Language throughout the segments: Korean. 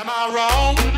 Am I wrong?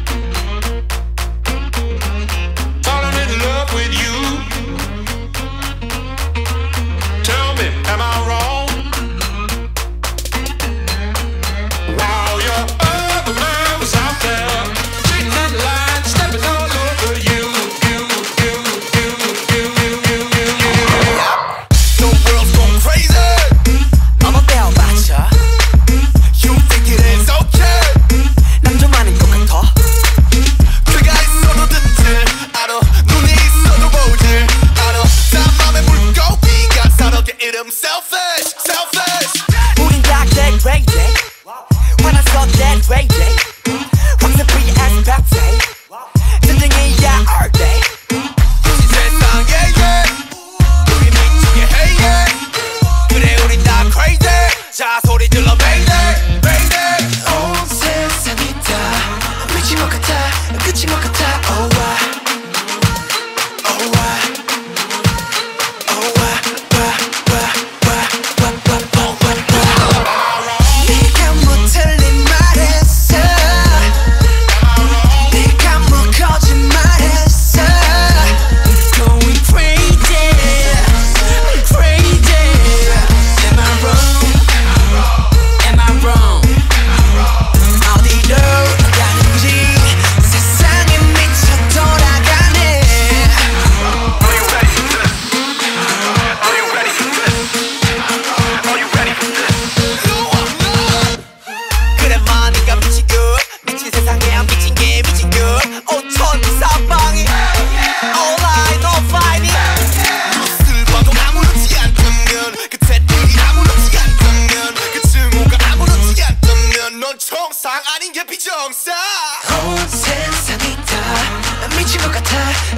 온 세상이 다. 미친 것 같아.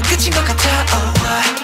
끝인 것 같아. Oh,